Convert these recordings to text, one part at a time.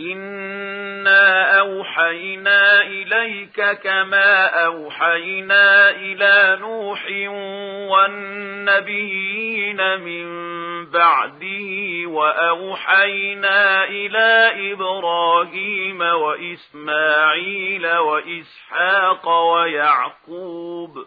إِنَّا أَوْحَيْنَا إِلَيْكَ كَمَا أَوْحَيْنَا إِلَى نُوحٍ وَالنَّبِيِّينَ مِن بَعْدِهِ وَأَوْحَيْنَا إِلَى إِبْرَاهِيمَ وَإِسْمَاعِيلَ وَإِسْحَاقَ وَيَعْقُوبَ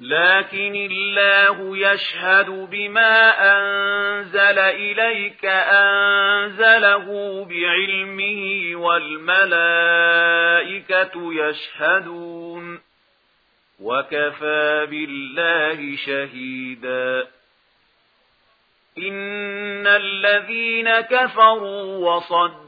لكن الله يشهد بما أنزل إليك أنزله بعلمه والملائكة يشهدون وكفى بالله شهيدا إن الذين كفروا وصدوا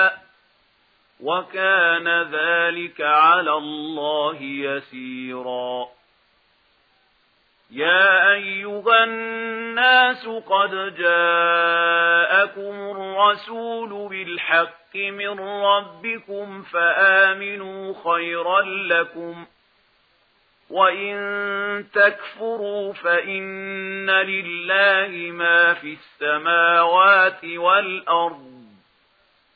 وكان ذلك على الله يسيرا يا أيها الناس قد جاءكم الرسول بالحق من ربكم فآمنوا خيرا لكم وَإِن تَكْفُرُوا فَإِنَّ لِلَّهِ مَا فِي السَّمَاوَاتِ وَالْأَرْضِ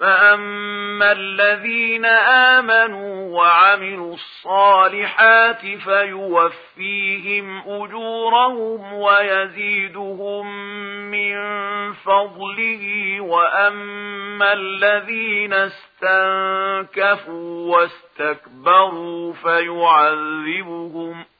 فأما الذين آمنوا وعملوا الصالحات فيوفيهم أجورهم ويزيدهم من فضله وأما الذين استنكفوا واستكبروا فيعذبهم عَذَابًا